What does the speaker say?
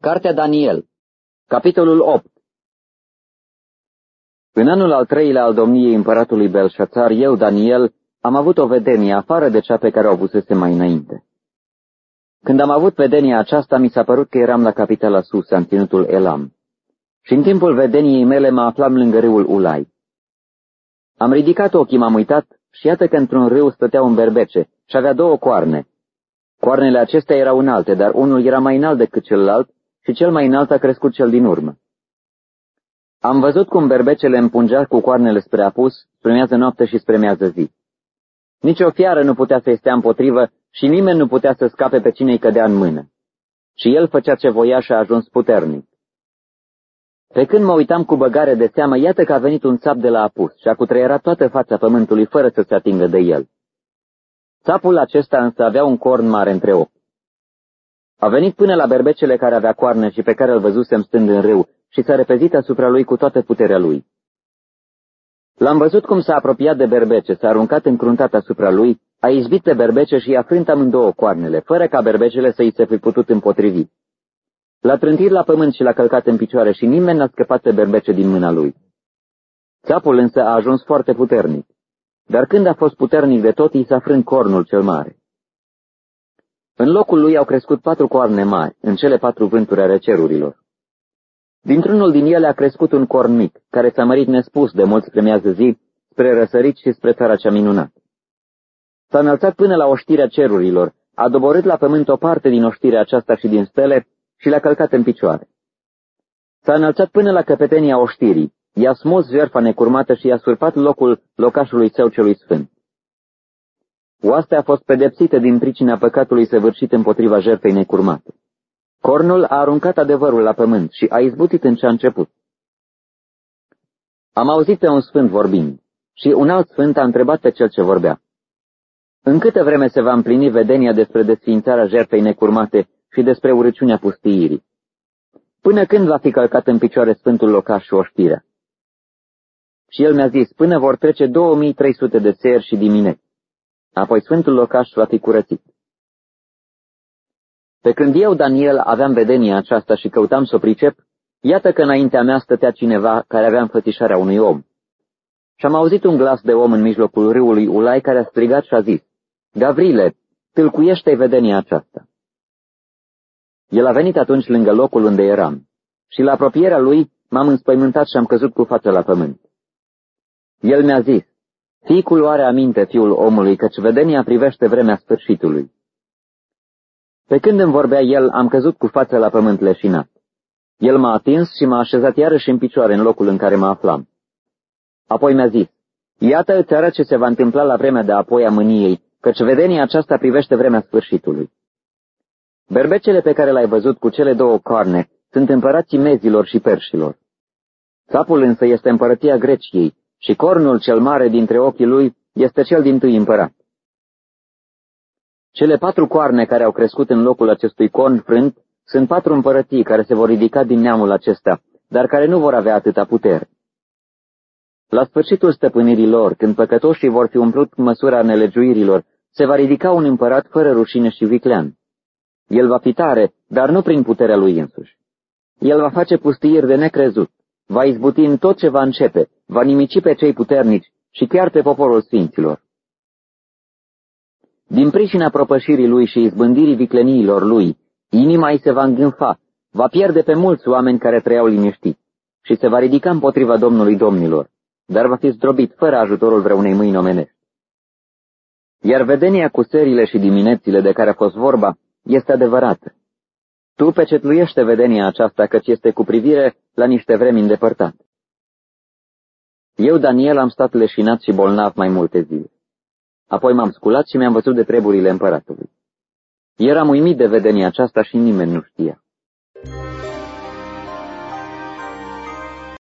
Cartea Daniel, capitolul 8 În anul al treilea al domniei împăratului Belșațar, eu, Daniel, am avut o vedenie afară de cea pe care o avusese mai înainte. Când am avut vedenia aceasta, mi s-a părut că eram la capitala Susa, în ținutul Elam. Și în timpul vedeniei mele mă aflam lângă râul Ulai. Am ridicat ochii, m-am uitat și iată că într-un râu stătea un berbece și avea două coarne. Coarnele acestea erau înalte, dar unul era mai înalt decât celălalt și cel mai înalt a crescut cel din urmă. Am văzut cum berbecele împungea cu coarnele spre apus, spre miază noapte și spre miază zi. Nici o fiară nu putea să-i stea împotrivă și nimeni nu putea să scape pe cine îi cădea în mână. Și el făcea ce voia și a ajuns puternic. Pe când mă uitam cu băgare de seamă, iată că a venit un țap de la apus și a cutreierat toată fața pământului fără să se atingă de el. Țapul acesta însă avea un corn mare între ochi. A venit până la berbecele care avea coarne și pe care îl văzusem stând în râu și s-a repezit asupra lui cu toată puterea lui. L-am văzut cum s-a apropiat de berbece, s-a aruncat încruntat asupra lui, a izbit pe berbece și i-a frânt amândouă coarnele, fără ca berbecele să i se fi putut împotrivi. L-a trântit la pământ și l-a călcat în picioare și nimeni n-a scăpat pe berbece din mâna lui. Țapul însă a ajuns foarte puternic, dar când a fost puternic de tot, i s-a frânt cornul cel mare. În locul lui au crescut patru coarne mari, în cele patru vânturi ale cerurilor. Dintr-unul din ele a crescut un corn mic, care s-a mărit nespus de mult spre miază zi, spre răsărit și spre țara cea minunată. S-a înălțat până la oștirea cerurilor, a doborât la pământ o parte din oștirea aceasta și din stele și le-a călcat în picioare. S-a înălțat până la căpetenia oștirii, i-a smuls jertfa necurmată și i-a surpat locul locașului său celui sfânt. Oastea a fost pedepsită din pricina păcatului săvârșit împotriva jertfei necurmate. Cornul a aruncat adevărul la pământ și a izbutit în ce a început. Am auzit pe un sfânt vorbind și un alt sfânt a întrebat pe cel ce vorbea. În câtă vreme se va împlini vedenia despre desființarea jertfei necurmate și despre urăciunea pustiirii? Până când va fi călcat în picioare sfântul locaș și oștirea? Și el mi-a zis, până vor trece 2300 de seri și dimineți. Apoi sfântul locaș va fi curățit. Pe când eu, Daniel, aveam vedenia aceasta și căutam să o pricep, iată că înaintea mea stătea cineva care avea înfățișarea unui om. Și am auzit un glas de om în mijlocul râului Ulai care a strigat și a zis, Gavrile, tâlcuiește-i vedenia aceasta. El a venit atunci lângă locul unde eram și la apropierea lui m-am înspăimântat și am căzut cu fața la pământ. El mi-a zis, Fii cu luare aminte, fiul omului, căci vedenia privește vremea sfârșitului. Pe când îmi vorbea el, am căzut cu fața la pământ leșinat. El m-a atins și m-a așezat iarăși în picioare în locul în care mă aflam. Apoi mi-a zis, Iată îți arăt ce se va întâmpla la vremea de apoi a mâniei, căci vedenia aceasta privește vremea sfârșitului. Berbecele pe care l-ai văzut cu cele două coarne sunt împărații mezilor și perșilor. Țapul însă este împărăția Greciei și cornul cel mare dintre ochii lui este cel din tâi împărat. Cele patru coarne care au crescut în locul acestui corn frânt sunt patru împărății care se vor ridica din neamul acesta, dar care nu vor avea atâta putere. La sfârșitul stăpânirii lor, când păcătoșii vor fi umplut cu măsura nelegiuirilor, se va ridica un împărat fără rușine și viclean. El va fi tare, dar nu prin puterea lui însuși. El va face pustiiri de necrezut, va izbuti în tot ce va începe, va nimici pe cei puternici și chiar pe poporul sfinților. Din pricina propășirii lui și izbândirii vicleniilor lui, inima îi se va îngânfa, va pierde pe mulți oameni care trăiau liniștiți și se va ridica împotriva Domnului Domnilor, dar va fi zdrobit fără ajutorul vreunei mâini omenești. Iar vedenia cu serile și diminețile de care a fost vorba este adevărată. Tu pecetluiește vedenia aceasta căci este cu privire la niște vremi îndepărtate. Eu, Daniel, am stat leșinat și bolnav mai multe zile. Apoi m-am sculat și mi-am văzut de treburile împăratului. Eram uimit de vedenia aceasta și nimeni nu știa.